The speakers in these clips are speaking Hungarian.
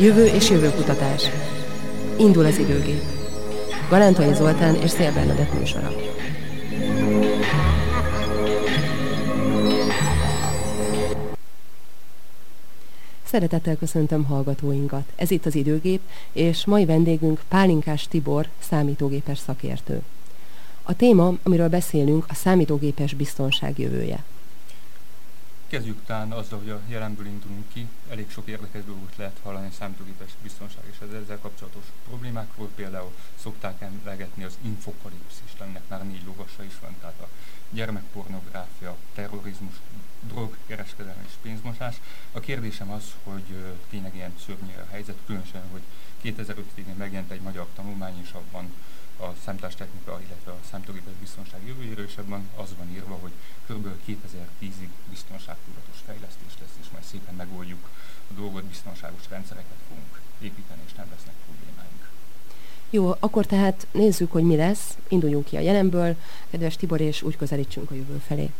Jövő és jövőkutatás. Indul az időgép. Valentai Zoltán és Szél Bernadett műsora. Szeretettel köszöntöm hallgatóinkat. Ez itt az időgép, és mai vendégünk Pálinkás Tibor, számítógépes szakértő. A téma, amiről beszélünk, a számítógépes biztonság jövője. Kezdjük talán azzal, hogy a jelenből indulunk ki. Elég sok érdekes dolgot lehet hallani a számítógépes biztonság és az ezzel kapcsolatos problémákról. Például szokták emlegetni az infokalipszist, aminek már négy lovasa is van, tehát a gyermekpornográfia, terrorizmus, drogkereskedelem és pénzmosás. A kérdésem az, hogy tényleg ilyen szörnyű a helyzet, különösen, hogy 2005-ig megjelent egy magyar tanulmány, és abban a számítástechnika, illetve a számítógépes biztonság jövőjéről, és ebben az van írva, hogy kb. 2010-ig biztonságtudatos fejlesztés lesz, és majd szépen megoldjuk a dolgot, biztonságos rendszereket fogunk építeni, és nem lesznek problémáink. Jó, akkor tehát nézzük, hogy mi lesz, induljunk ki a jelenből, kedves Tibor, és úgy közelítsünk a jövő felé.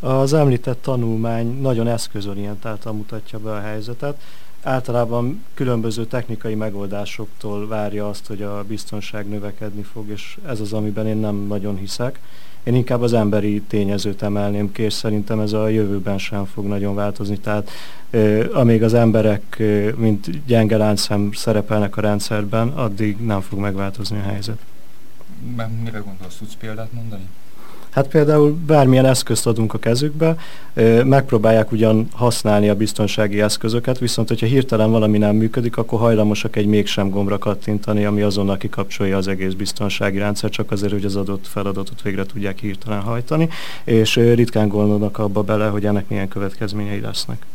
Az említett tanulmány nagyon eszközorientáltan mutatja be a helyzetet általában különböző technikai megoldásoktól várja azt, hogy a biztonság növekedni fog, és ez az, amiben én nem nagyon hiszek. Én inkább az emberi tényezőt emelném ki, és szerintem ez a jövőben sem fog nagyon változni. Tehát amíg az emberek, mint gyenge láncszem szerepelnek a rendszerben, addig nem fog megváltozni a helyzet. Mire gondolsz, tudsz példát mondani? Hát például bármilyen eszközt adunk a kezükbe, megpróbálják ugyan használni a biztonsági eszközöket, viszont hogyha hirtelen valami nem működik, akkor hajlamosak egy mégsem gombra kattintani, ami azonnal kikapcsolja az egész biztonsági rendszer, csak azért, hogy az adott feladatot végre tudják hirtelen hajtani, és ritkán gondolnak abba bele, hogy ennek milyen következményei lesznek.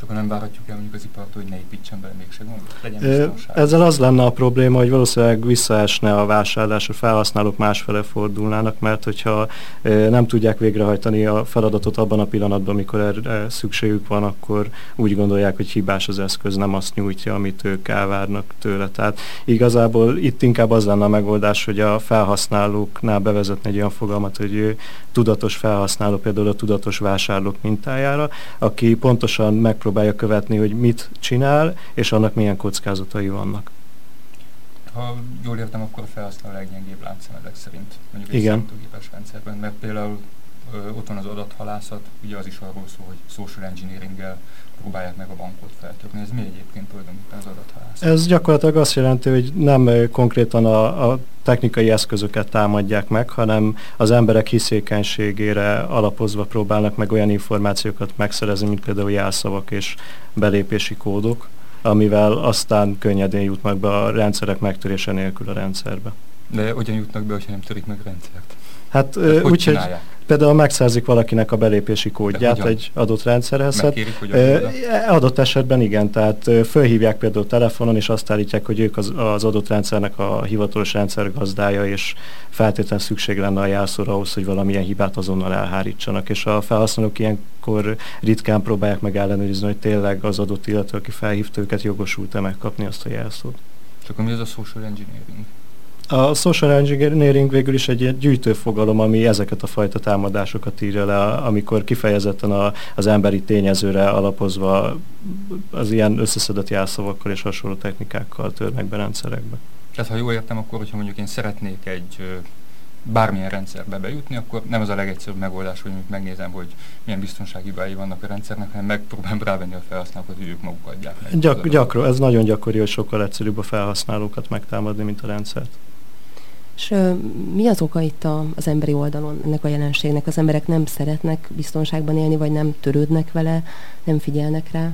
Csak nem várhatjuk el mondjuk az ipart, hogy ne építsen bele mégse legyen Ezzel az lenne a probléma, hogy valószínűleg visszaesne a vásárlás, a felhasználók másfele fordulnának, mert hogyha nem tudják végrehajtani a feladatot abban a pillanatban, amikor erre szükségük van, akkor úgy gondolják, hogy hibás az eszköz, nem azt nyújtja, amit ők elvárnak tőle. Tehát igazából itt inkább az lenne a megoldás, hogy a felhasználóknál bevezetni egy olyan fogalmat, hogy tudatos felhasználó, például a tudatos vásárlók mintájára, aki pontosan megpróbálja megpróbálja követni, hogy mit csinál, és annak milyen kockázatai vannak. Ha jól értem, akkor a felhasználó leggyengébb láncszem ezek szerint, mondjuk egy Igen. rendszerben, mert például ott van az adathalászat, ugye az is arról szól, hogy social engineering-gel próbálják meg a bankot feltörni. Ez mi egyébként tulajdonképpen az adathalászat? Ez gyakorlatilag azt jelenti, hogy nem konkrétan a, a technikai eszközöket támadják meg, hanem az emberek hiszékenységére alapozva próbálnak meg olyan információkat megszerezni, mint például jelszavak és belépési kódok, amivel aztán könnyedén jutnak be a rendszerek megtörése nélkül a rendszerbe. De hogyan jutnak be, ha nem törik meg rendszert? Hát úgyhogy például megszerzik valakinek a belépési kódját egy adott rendszerhez. Hát, adott esetben igen, tehát fölhívják például telefonon, és azt állítják, hogy ők az, az adott rendszernek a hivatalos rendszergazdája, és feltétlenül szükség lenne a jelszóra ahhoz, hogy valamilyen hibát azonnal elhárítsanak. És a felhasználók ilyenkor ritkán próbálják meg ellenőrizni, hogy tényleg az adott illető, aki felhívta őket, jogosult-e megkapni azt a jelszót. Csak mi az a social engineering? A social engineering végül is egy ilyen gyűjtőfogalom, ami ezeket a fajta támadásokat írja le, amikor kifejezetten a, az emberi tényezőre alapozva az ilyen összeszedett jelszavakkal és hasonló technikákkal törnek be rendszerekbe. Tehát ha jól értem, akkor hogyha mondjuk én szeretnék egy bármilyen rendszerbe bejutni, akkor nem az a legegyszerűbb megoldás, hogy megnézem, hogy milyen biztonsági bái vannak a rendszernek, hanem megpróbálom rávenni a felhasználókat, hogy ők maguk adják meg. Gyak, gyakran, ez nagyon gyakori, hogy sokkal egyszerűbb a felhasználókat megtámadni, mint a rendszert. És mi az oka itt a, az emberi oldalon ennek a jelenségnek? Az emberek nem szeretnek biztonságban élni, vagy nem törődnek vele, nem figyelnek rá?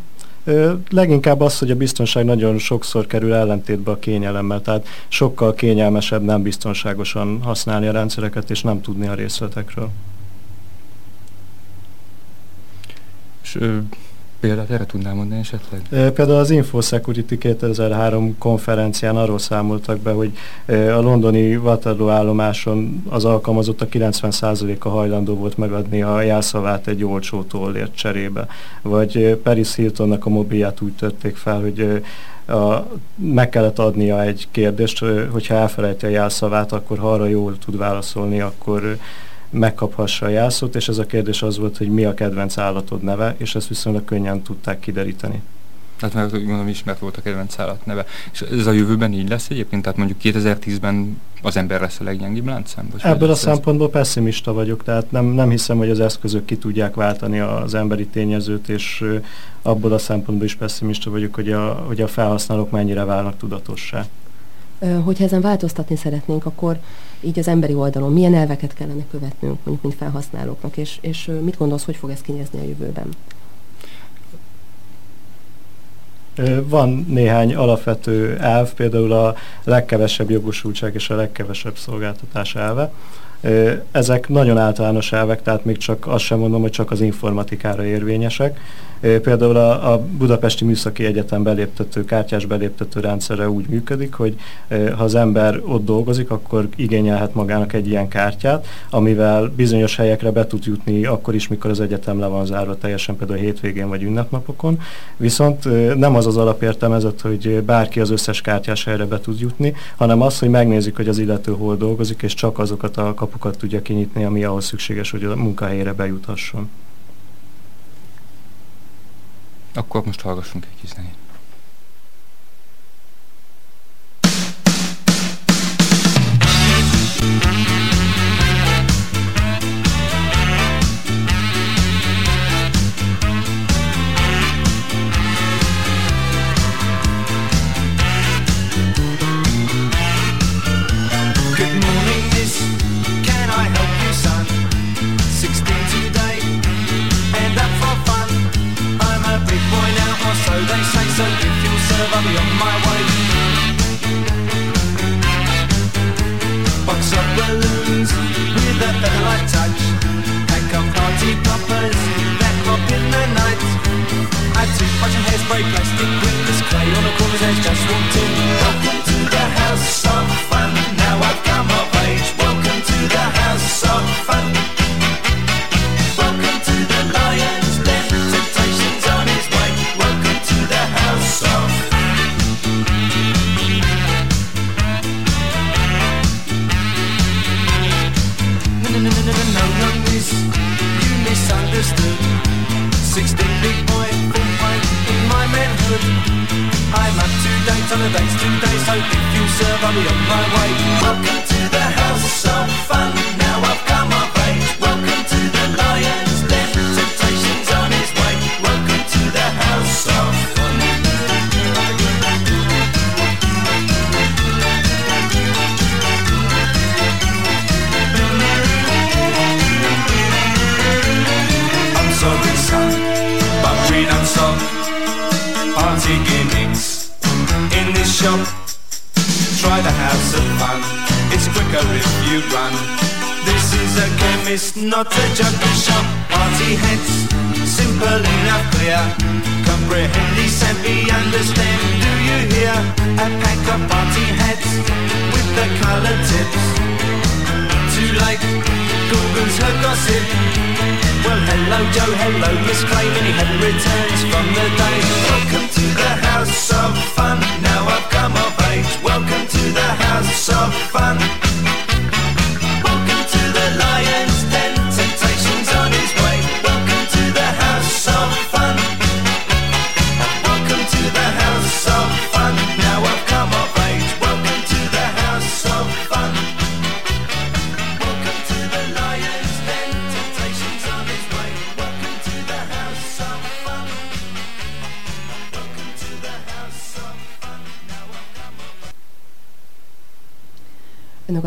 Leginkább az, hogy a biztonság nagyon sokszor kerül ellentétbe a kényelemmel, tehát sokkal kényelmesebb nem biztonságosan használni a rendszereket, és nem tudni a részletekről. És példát erre tudnám mondani esetleg? Például az InfoSecurity 2003 konferencián arról számoltak be, hogy a londoni Waterloo állomáson az alkalmazottak 90%-a hajlandó volt megadni a jelszavát egy olcsó tollért cserébe. Vagy Paris Hiltonnak a mobilját úgy törték fel, hogy a, meg kellett adnia egy kérdést, hogyha elfelejti a jelszavát, akkor ha arra jól tud válaszolni, akkor megkaphassa a jelszót, és ez a kérdés az volt, hogy mi a kedvenc állatod neve, és ezt viszonylag könnyen tudták kideríteni. Tehát mert gondolom ismert volt a kedvenc állat neve. És ez a jövőben így lesz egyébként? Tehát mondjuk 2010-ben az ember lesz a leggyengébb láncszem? Ebből a szempontból pessimista vagyok, tehát nem, nem hiszem, hogy az eszközök ki tudják váltani az emberi tényezőt, és abból a szempontból is pessimista vagyok, hogy a, hogy a felhasználók mennyire válnak tudatossá. Hogyha ezen változtatni szeretnénk, akkor így az emberi oldalon milyen elveket kellene követnünk, mondjuk mint felhasználóknak, és, és mit gondolsz, hogy fog ez kinézni a jövőben? Van néhány alapvető elv, például a legkevesebb jogosultság és a legkevesebb szolgáltatás elve. Ezek nagyon általános elvek, tehát még csak azt sem mondom, hogy csak az informatikára érvényesek. Például a, a Budapesti Műszaki Egyetem beléptető, kártyás beléptető rendszere úgy működik, hogy ha az ember ott dolgozik, akkor igényelhet magának egy ilyen kártyát, amivel bizonyos helyekre be tud jutni akkor is, mikor az egyetem le van zárva teljesen, például hétvégén vagy ünnepnapokon. Viszont nem az az alapértelmezett, hogy bárki az összes kártyás helyre be tud jutni, hanem az, hogy megnézik, hogy az illető hol dolgozik, és csak azokat a kapukat tudja kinyitni, ami ahhoz szükséges, hogy a munkahelyére bejuthasson. Akkor most hallgassunk egy kis zenét. spray plastic with this clay on a corner's edge. Just walked in. shop. Try the house of fun, it's quicker if you run. This is a chemist, not a junkie shop. Party heads, simple enough clear. Comprehend, and be understand, do you hear? A pack of party heads with the colour tips. Too late, Google's her gossip. Well, hello Joe, hello Miss Clay, Minnie Hen returns from the day. Welcome to the house of fun now the house of fun.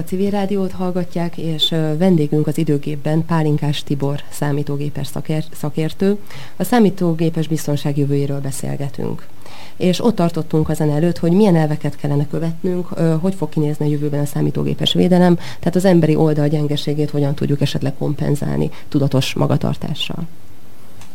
Civil rádiót hallgatják, és vendégünk az időgépben Pálinkás Tibor, számítógépes szakértő. A számítógépes biztonság jövőjéről beszélgetünk. És ott tartottunk ezen előtt, hogy milyen elveket kellene követnünk, hogy fog kinézni a jövőben a számítógépes védelem, tehát az emberi oldal gyengeségét hogyan tudjuk esetleg kompenzálni tudatos magatartással.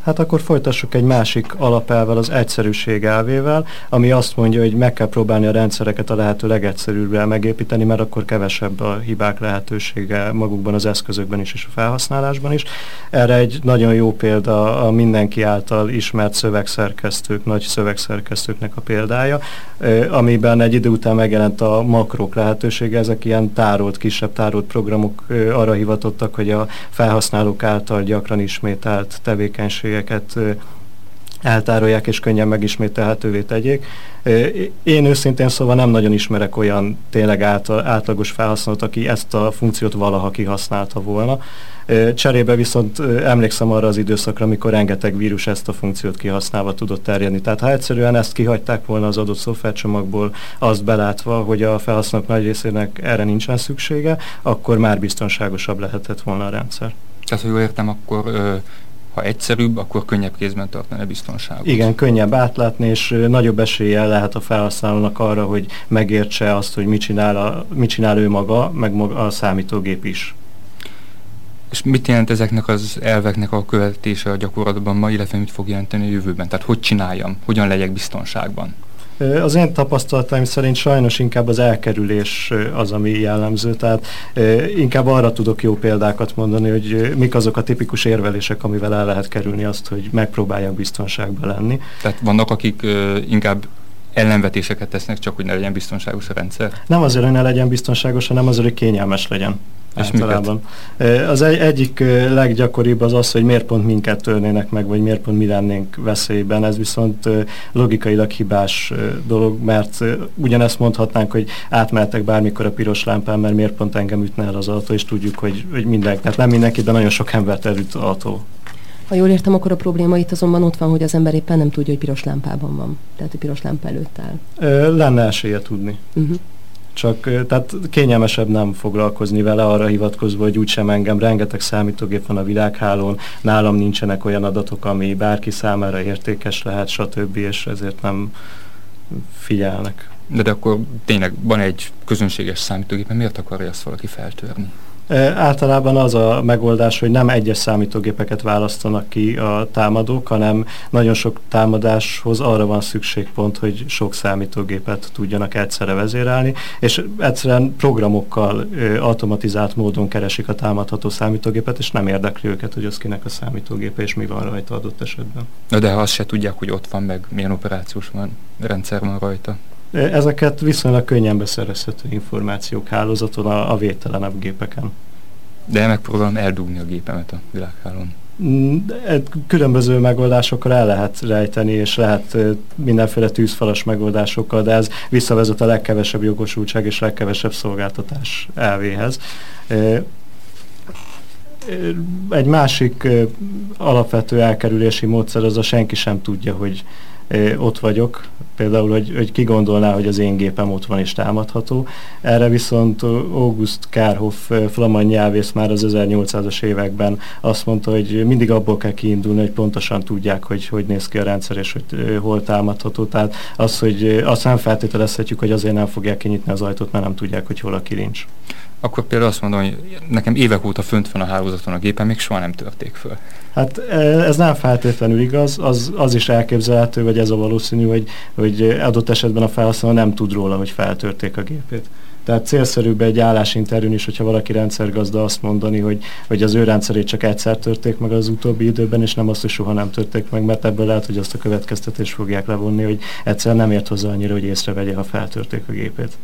Hát akkor folytassuk egy másik alapelvel, az egyszerűség elvével, ami azt mondja, hogy meg kell próbálni a rendszereket a lehető legegyszerűbben megépíteni, mert akkor kevesebb a hibák lehetősége magukban az eszközökben is és a felhasználásban is. Erre egy nagyon jó példa a mindenki által ismert szövegszerkesztők, nagy szövegszerkesztőknek a példája, amiben egy idő után megjelent a makrok lehetősége, ezek ilyen tárolt, kisebb tárolt programok arra hivatottak, hogy a felhasználók által gyakran ismételt tevékenység tevékenységeket eltárolják és könnyen megismételhetővé tegyék. Én őszintén szóval nem nagyon ismerek olyan tényleg átlagos felhasználót, aki ezt a funkciót valaha kihasználta volna. Cserébe viszont emlékszem arra az időszakra, amikor rengeteg vírus ezt a funkciót kihasználva tudott terjedni. Tehát ha egyszerűen ezt kihagyták volna az adott szoftvercsomagból, azt belátva, hogy a felhasználók nagy részének erre nincsen szüksége, akkor már biztonságosabb lehetett volna a rendszer. Tehát, hogy jól értem, akkor ha egyszerűbb, akkor könnyebb kézben tartani a biztonságot. Igen, könnyebb átlátni, és nagyobb eséllyel lehet a felhasználónak arra, hogy megértse azt, hogy mit csinál, a, mit csinál ő maga, meg maga a számítógép is. És mit jelent ezeknek az elveknek a követése a gyakorlatban ma, illetve mit fog jelenteni a jövőben? Tehát hogy csináljam, hogyan legyek biztonságban? Az én tapasztalataim szerint sajnos inkább az elkerülés az, ami jellemző, tehát inkább arra tudok jó példákat mondani, hogy mik azok a tipikus érvelések, amivel el lehet kerülni azt, hogy megpróbáljak biztonságban lenni. Tehát vannak, akik inkább ellenvetéseket tesznek, csak hogy ne legyen biztonságos a rendszer? Nem azért, hogy ne legyen biztonságos, hanem azért, hogy kényelmes legyen. És általában. Miket? Az egy, egyik leggyakoribb az az, hogy miért pont minket törnének meg, vagy miért pont mi lennénk veszélyben. Ez viszont logikailag hibás dolog, mert ugyanezt mondhatnánk, hogy átmehetek bármikor a piros lámpán, mert miért pont engem ütne el az autó, és tudjuk, hogy, hogy mindenki, tehát nem mindenki, de nagyon sok embert elüt autó. Ha jól értem, akkor a probléma itt azonban ott van, hogy az ember éppen nem tudja, hogy piros lámpában van. Tehát, hogy piros lámpa előtt áll. Lenne esélye tudni. Uh-huh. Csak tehát kényelmesebb nem foglalkozni vele, arra hivatkozva, hogy úgysem engem rengeteg számítógép van a világhálón, nálam nincsenek olyan adatok, ami bárki számára értékes lehet, stb. és ezért nem figyelnek. De, de akkor tényleg van egy közönséges számítógép, miért akarja azt valaki feltörni? Általában az a megoldás, hogy nem egyes számítógépeket választanak ki a támadók, hanem nagyon sok támadáshoz arra van szükség pont, hogy sok számítógépet tudjanak egyszerre vezérelni, és egyszerűen programokkal automatizált módon keresik a támadható számítógépet, és nem érdekli őket, hogy az kinek a számítógépe, és mi van rajta adott esetben. Na de ha azt se tudják, hogy ott van, meg milyen operációs van, rendszer van rajta. Ezeket viszonylag könnyen beszerezhető információk hálózaton a, a védtelenebb gépeken. De megpróbálom eldugni a gépemet a világhálón. Mm, különböző megoldásokkal el lehet rejteni, és lehet mindenféle tűzfalas megoldásokkal, de ez visszavezet a legkevesebb jogosultság és legkevesebb szolgáltatás elvéhez. Egy másik alapvető elkerülési módszer az a senki sem tudja, hogy ott vagyok, például, hogy, hogy ki gondolná, hogy az én gépem ott van és támadható. Erre viszont August Kárhoff flamand nyelvész már az 1800-as években azt mondta, hogy mindig abból kell kiindulni, hogy pontosan tudják, hogy hogy néz ki a rendszer és hogy hol támadható. Tehát az, hogy azt nem feltételezhetjük, hogy azért nem fogják kinyitni az ajtót, mert nem tudják, hogy hol a kilincs akkor például azt mondom, hogy nekem évek óta fönt van a hálózaton a gépen, még soha nem törték föl. Hát e, ez nem feltétlenül igaz, az, az is elképzelhető, vagy ez a valószínű, hogy, hogy adott esetben a felhasználó nem tud róla, hogy feltörték a gépét. Tehát célszerűbb egy állásinterjún is, hogyha valaki rendszergazda azt mondani, hogy, hogy az ő rendszerét csak egyszer törték meg az utóbbi időben, és nem azt, hogy soha nem törték meg, mert ebből lehet, hogy azt a következtetést fogják levonni, hogy egyszer nem ért hozzá annyira, hogy észrevegye, ha feltörték a gépét.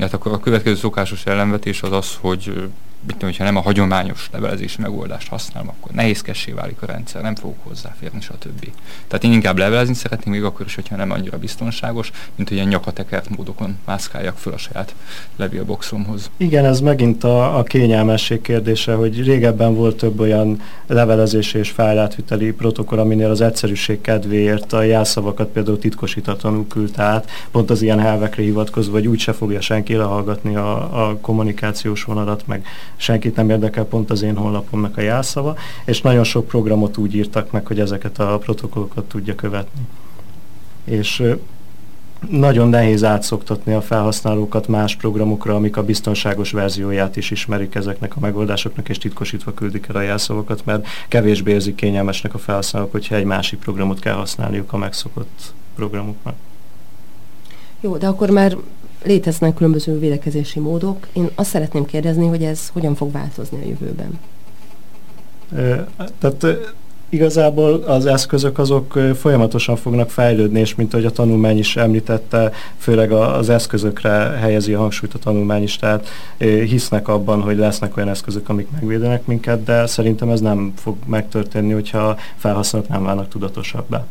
Hát akkor a következő szokásos ellenvetés az az, hogy mit tudom, hogyha nem a hagyományos levelezési megoldást használom, akkor nehézkessé válik a rendszer, nem fogok hozzáférni, stb. Tehát én inkább levelezni szeretném, még akkor is, hogyha nem annyira biztonságos, mint hogy ilyen nyakatekert módokon mászkáljak föl a saját levélboxomhoz. Igen, ez megint a, a kényelmesség kérdése, hogy régebben volt több olyan levelezési és fájlátviteli protokoll, aminél az egyszerűség kedvéért a jelszavakat például titkosítatlanul küldte át, pont az ilyen helvekre hivatkozva, hogy úgyse fogja senki lehallgatni a, a kommunikációs vonalat, meg senkit nem érdekel pont az én honlapomnak a jelszava, és nagyon sok programot úgy írtak meg, hogy ezeket a protokollokat tudja követni. És nagyon nehéz átszoktatni a felhasználókat más programokra, amik a biztonságos verzióját is ismerik ezeknek a megoldásoknak, és titkosítva küldik el a jelszavakat, mert kevésbé érzik kényelmesnek a felhasználók, hogyha egy másik programot kell használniuk a megszokott programoknak. Jó, de akkor már léteznek különböző védekezési módok. Én azt szeretném kérdezni, hogy ez hogyan fog változni a jövőben. Tehát igazából az eszközök azok folyamatosan fognak fejlődni, és mint ahogy a tanulmány is említette, főleg az eszközökre helyezi a hangsúlyt a tanulmány is, tehát hisznek abban, hogy lesznek olyan eszközök, amik megvédenek minket, de szerintem ez nem fog megtörténni, hogyha felhasználók nem válnak tudatosabbá.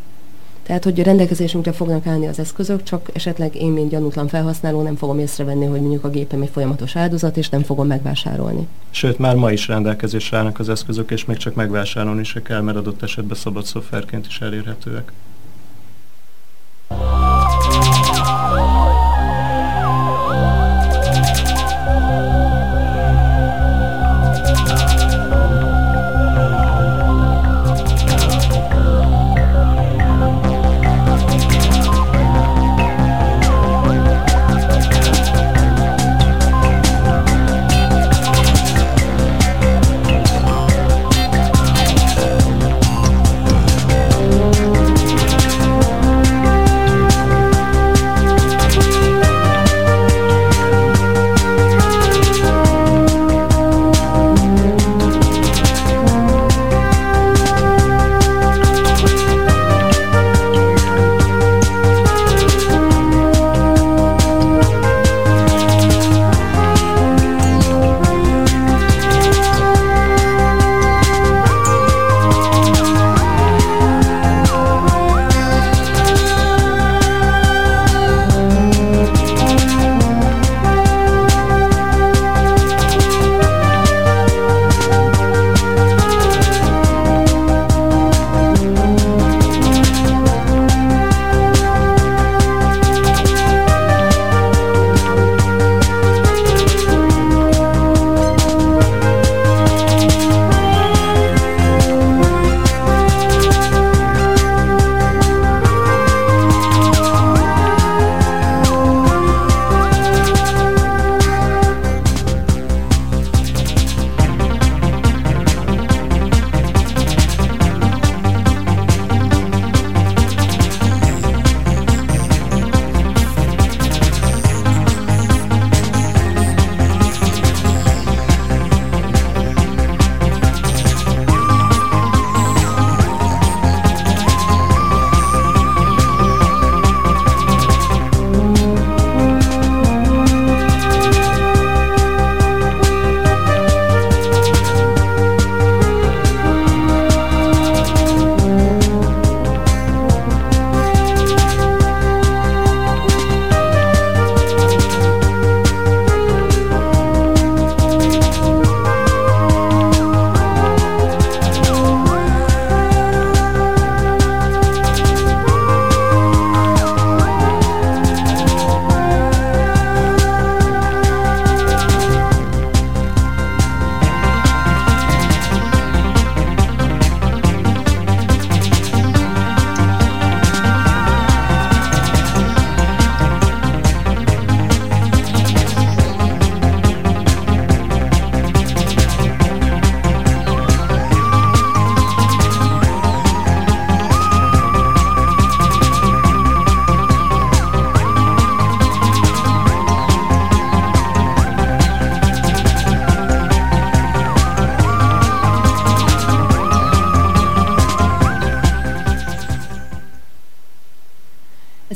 Tehát, hogy rendelkezésünkre fognak állni az eszközök, csak esetleg én, mint gyanútlan felhasználó nem fogom észrevenni, hogy mondjuk a gépem egy folyamatos áldozat, és nem fogom megvásárolni. Sőt, már ma is rendelkezésre állnak az eszközök, és még csak megvásárolni se kell, mert adott esetben szabad szoftverként is elérhetőek.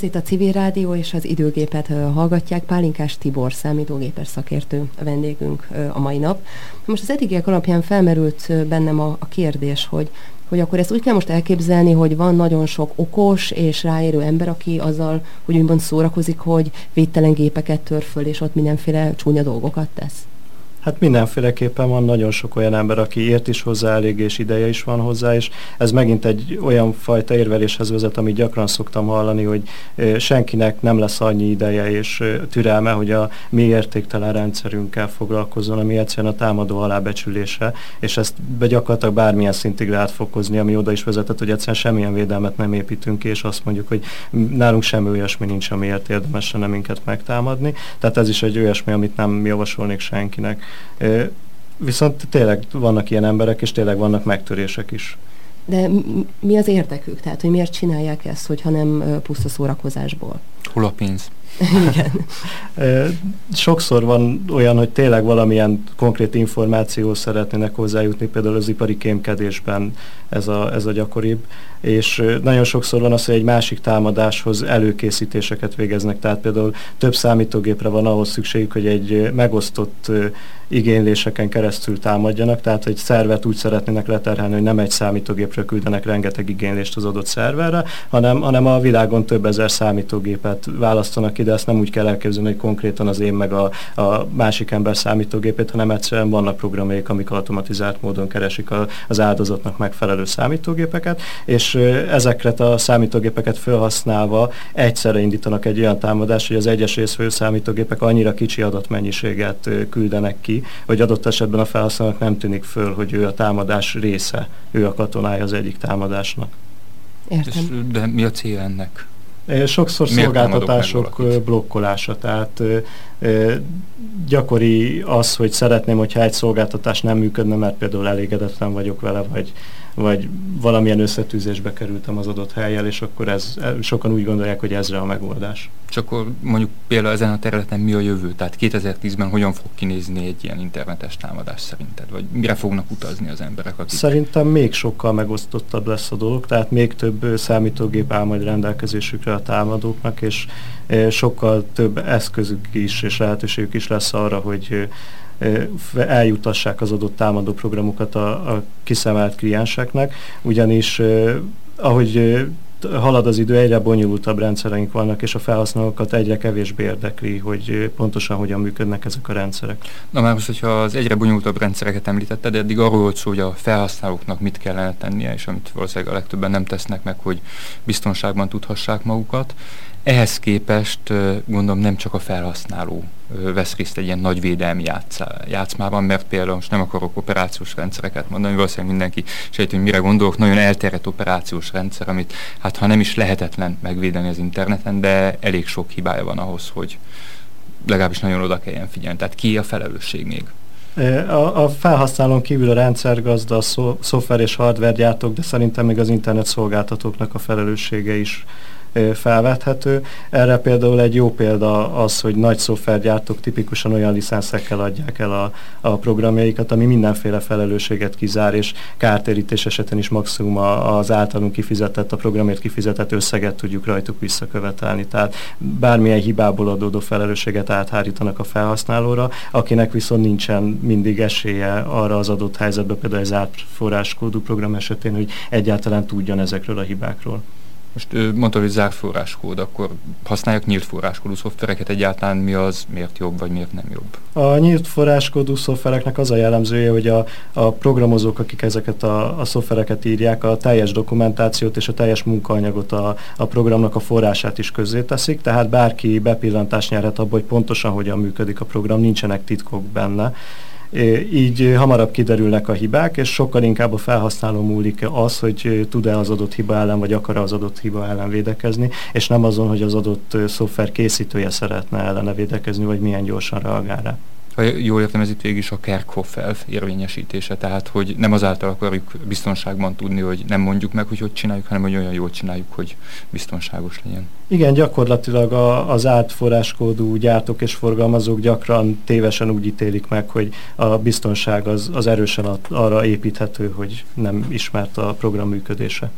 Itt a Civil Rádió és az időgépet hallgatják. Pálinkás Tibor, számítógépes szakértő vendégünk a mai nap. Most az eddigiek alapján felmerült bennem a, a kérdés, hogy hogy akkor ezt úgy kell most elképzelni, hogy van nagyon sok okos és ráérő ember, aki azzal, hogy úgymond szórakozik, hogy védtelen gépeket tör föl, és ott mindenféle csúnya dolgokat tesz. Hát mindenféleképpen van nagyon sok olyan ember, aki ért is hozzá elég, és ideje is van hozzá, és ez megint egy olyan fajta érveléshez vezet, amit gyakran szoktam hallani, hogy senkinek nem lesz annyi ideje és türelme, hogy a mi értéktelen rendszerünkkel foglalkozzon, ami egyszerűen a támadó alábecsülése, és ezt be gyakorlatilag bármilyen szintig lehet fokozni, ami oda is vezetett, hogy egyszerűen semmilyen védelmet nem építünk és azt mondjuk, hogy nálunk semmi olyasmi nincs, amiért érdemes lenne minket megtámadni. Tehát ez is egy olyasmi, amit nem javasolnék senkinek. Viszont tényleg vannak ilyen emberek, és tényleg vannak megtörések is. De mi az érdekük? Tehát, hogy miért csinálják ezt, hogyha nem puszta szórakozásból? Hol a pénz? Igen. Sokszor van olyan, hogy tényleg valamilyen konkrét információ szeretnének hozzájutni, például az ipari kémkedésben ez a, ez a gyakoribb, és nagyon sokszor van az, hogy egy másik támadáshoz előkészítéseket végeznek, tehát például több számítógépre van ahhoz szükségük, hogy egy megosztott igényléseken keresztül támadjanak, tehát egy szervet úgy szeretnének leterhelni, hogy nem egy számítógépről küldenek rengeteg igénylést az adott szerverre, hanem, hanem a világon több ezer számítógépet választanak ide, ezt nem úgy kell elképzelni, hogy konkrétan az én meg a, a másik ember számítógépét, hanem egyszerűen vannak programjaik, amik automatizált módon keresik a, az áldozatnak megfelelő számítógépeket, és ezekre a számítógépeket felhasználva egyszerre indítanak egy olyan támadást, hogy az egyes részfő számítógépek annyira kicsi adatmennyiséget küldenek ki, hogy adott esetben a felhasználónak nem tűnik föl, hogy ő a támadás része, ő a katonája az egyik támadásnak. Értem. De mi a cél ennek? Sokszor Miért szolgáltatások blokkolása, tehát gyakori az, hogy szeretném, hogyha egy szolgáltatás nem működne, mert például elégedetlen vagyok vele, vagy, vagy valamilyen összetűzésbe kerültem az adott helyjel, és akkor ez, sokan úgy gondolják, hogy ezre a megoldás. Csak akkor mondjuk például ezen a területen mi a jövő? Tehát 2010-ben hogyan fog kinézni egy ilyen internetes támadás szerinted? Vagy mire fognak utazni az emberek? Akik... Szerintem még sokkal megosztottabb lesz a dolog, tehát még több számítógép áll majd rendelkezésükre a támadóknak, és sokkal több eszközük is és lehetőségük is lesz arra, hogy eljutassák az adott támadó programokat a, a kiszemelt klienseknek, ugyanis ahogy halad az idő, egyre bonyolultabb rendszereink vannak, és a felhasználókat egyre kevésbé érdekli, hogy pontosan hogyan működnek ezek a rendszerek. Na már most, hogyha az egyre bonyolultabb rendszereket említetted, eddig arról volt szó, hogy a felhasználóknak mit kellene tennie, és amit valószínűleg a legtöbben nem tesznek meg, hogy biztonságban tudhassák magukat. Ehhez képest gondolom nem csak a felhasználó vesz részt egy ilyen nagy védelmi játszmában, mert például most nem akarok operációs rendszereket mondani, valószínűleg mindenki sejt, hogy mire gondolok, nagyon elterjedt operációs rendszer, amit hát ha nem is lehetetlen megvédeni az interneten, de elég sok hibája van ahhoz, hogy legalábbis nagyon oda kelljen figyelni. Tehát ki a felelősség még? A, a felhasználón kívül a rendszergazda, a szoftver és hardware gyártók, de szerintem még az internet szolgáltatóknak a felelőssége is felvethető. Erre például egy jó példa az, hogy nagy szoftvergyártók tipikusan olyan licenszekkel adják el a, a programjaikat, ami mindenféle felelősséget kizár, és kártérítés esetén is maximum az általunk kifizetett, a programért kifizetett összeget tudjuk rajtuk visszakövetelni. Tehát bármilyen hibából adódó felelősséget áthárítanak a felhasználóra, akinek viszont nincsen mindig esélye arra az adott helyzetben, például az átforráskódú program esetén, hogy egyáltalán tudjon ezekről a hibákról. Most mondta, hogy zárt forráskód, akkor használják nyílt forráskódú szoftvereket egyáltalán, mi az, miért jobb, vagy miért nem jobb? A nyílt forráskódú szoftvereknek az a jellemzője, hogy a, a programozók, akik ezeket a, a szoftvereket írják, a teljes dokumentációt és a teljes munkaanyagot a, a programnak a forrását is közzéteszik, tehát bárki bepillantást nyerhet abba, hogy pontosan hogyan működik a program, nincsenek titkok benne így hamarabb kiderülnek a hibák, és sokkal inkább a felhasználó múlik az, hogy tud-e az adott hiba ellen, vagy akar az adott hiba ellen védekezni, és nem azon, hogy az adott szoftver készítője szeretne ellene védekezni, vagy milyen gyorsan reagál rá ha jól értem, ez itt végig is a Kerkhoff elv érvényesítése, tehát hogy nem azáltal akarjuk biztonságban tudni, hogy nem mondjuk meg, hogy hogy csináljuk, hanem hogy olyan jól csináljuk, hogy biztonságos legyen. Igen, gyakorlatilag a, az átforráskódú gyártók és forgalmazók gyakran tévesen úgy ítélik meg, hogy a biztonság az, az erősen arra építhető, hogy nem ismert a program működése.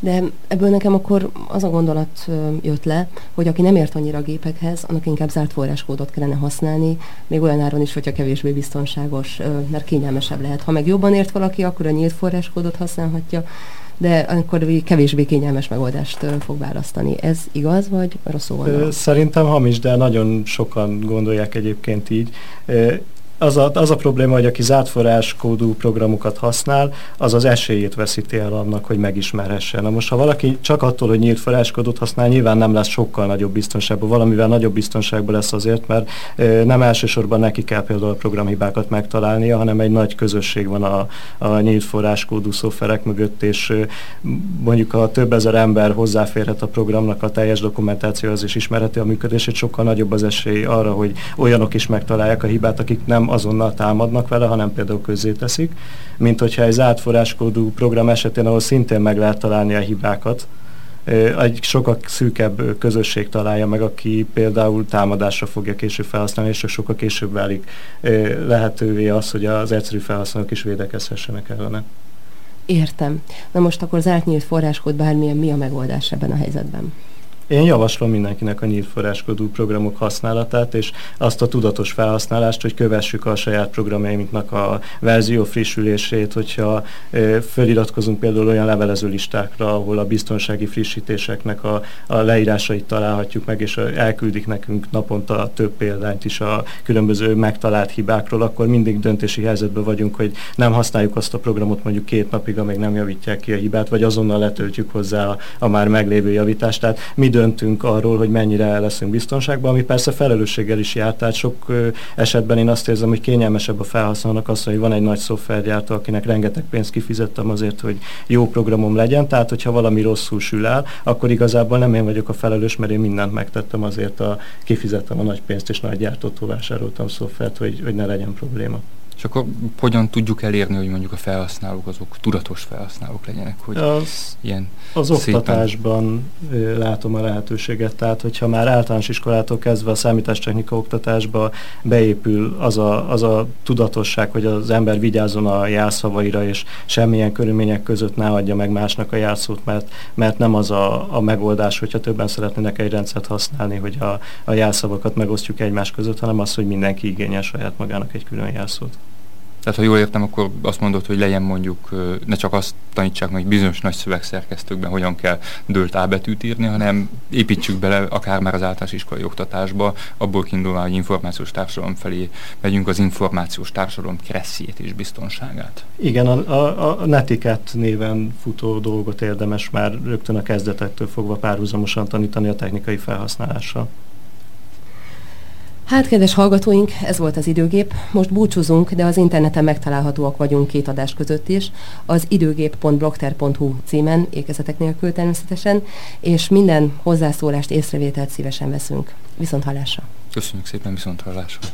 De ebből nekem akkor az a gondolat jött le, hogy aki nem ért annyira a gépekhez, annak inkább zárt forráskódot kellene használni, még olyan áron is, hogyha kevésbé biztonságos, mert kényelmesebb lehet. Ha meg jobban ért valaki, akkor a nyílt forráskódot használhatja, de akkor kevésbé kényelmes megoldást fog választani. Ez igaz, vagy rosszul gondolom? Szerintem hamis, de nagyon sokan gondolják egyébként így az a, az a probléma, hogy aki zárt forráskódú programokat használ, az az esélyét veszíti el annak, hogy megismerhessen. Na most, ha valaki csak attól, hogy nyílt forráskódot használ, nyilván nem lesz sokkal nagyobb biztonságban, valamivel nagyobb biztonságban lesz azért, mert e, nem elsősorban neki kell például a programhibákat megtalálnia, hanem egy nagy közösség van a, a nyílt forráskódú szoftverek mögött, és e, mondjuk a több ezer ember hozzáférhet a programnak a teljes dokumentációhoz és ismerheti a működését, sokkal nagyobb az esély arra, hogy olyanok is megtalálják a hibát, akik nem azonnal támadnak vele, hanem például közé teszik, mint hogyha egy zárt forráskódú program esetén, ahol szintén meg lehet találni a hibákat, egy sokkal szűkebb közösség találja meg, aki például támadásra fogja később felhasználni, és sokkal később válik lehetővé az, hogy az egyszerű felhasználók is védekezhessenek ellene. Értem. Na most akkor zárt nyílt forráskód bármilyen mi a megoldás ebben a helyzetben? Én javaslom mindenkinek a nyílt forráskodú programok használatát, és azt a tudatos felhasználást, hogy kövessük a saját programjainknak a verzió frissülését, hogyha föliratkozunk például olyan levelező listákra, ahol a biztonsági frissítéseknek a, a leírásait találhatjuk meg, és elküldik nekünk naponta több példányt is a különböző megtalált hibákról, akkor mindig döntési helyzetben vagyunk, hogy nem használjuk azt a programot mondjuk két napig, amíg nem javítják ki a hibát, vagy azonnal letöltjük hozzá a, a már meglévő javítást. Tehát mi döntünk arról, hogy mennyire leszünk biztonságban, ami persze felelősséggel is jár, tehát sok esetben én azt érzem, hogy kényelmesebb a felhasználónak az, hogy van egy nagy szoftvergyártó, akinek rengeteg pénzt kifizettem azért, hogy jó programom legyen, tehát hogyha valami rosszul sül el, akkor igazából nem én vagyok a felelős, mert én mindent megtettem azért, a, kifizettem a nagy pénzt, és nagy gyártótól vásároltam szoftvert, hogy, hogy ne legyen probléma. És akkor hogyan tudjuk elérni, hogy mondjuk a felhasználók azok tudatos felhasználók legyenek? Hogy az, ilyen az szépen... oktatásban látom a lehetőséget. Tehát, hogyha már általános iskolától kezdve a számítástechnika oktatásba beépül az a, az a tudatosság, hogy az ember vigyázzon a jelszavaira, és semmilyen körülmények között ne adja meg másnak a jelszót, mert, mert nem az a, a megoldás, hogyha többen szeretnének egy rendszert használni, hogy a, a jelszavakat megosztjuk egymás között, hanem az, hogy mindenki igényel saját magának egy külön jelszót. Tehát, ha jól értem, akkor azt mondod, hogy legyen mondjuk, ne csak azt tanítsák meg, bizonyos nagy szövegszerkesztőkben hogyan kell dölt A betűt írni, hanem építsük bele akár már az általános iskolai oktatásba, abból kiindulva, hogy információs társadalom felé megyünk az információs társadalom kresszét és biztonságát. Igen, a, a, a netiket néven futó dolgot érdemes már rögtön a kezdetektől fogva párhuzamosan tanítani a technikai felhasználással. Hát, kedves hallgatóink, ez volt az időgép. Most búcsúzunk, de az interneten megtalálhatóak vagyunk két adás között is. Az időgép.blogter.hu címen, ékezetek nélkül természetesen, és minden hozzászólást, észrevételt szívesen veszünk. Viszont hallásra! Köszönjük szépen, viszont hallásra!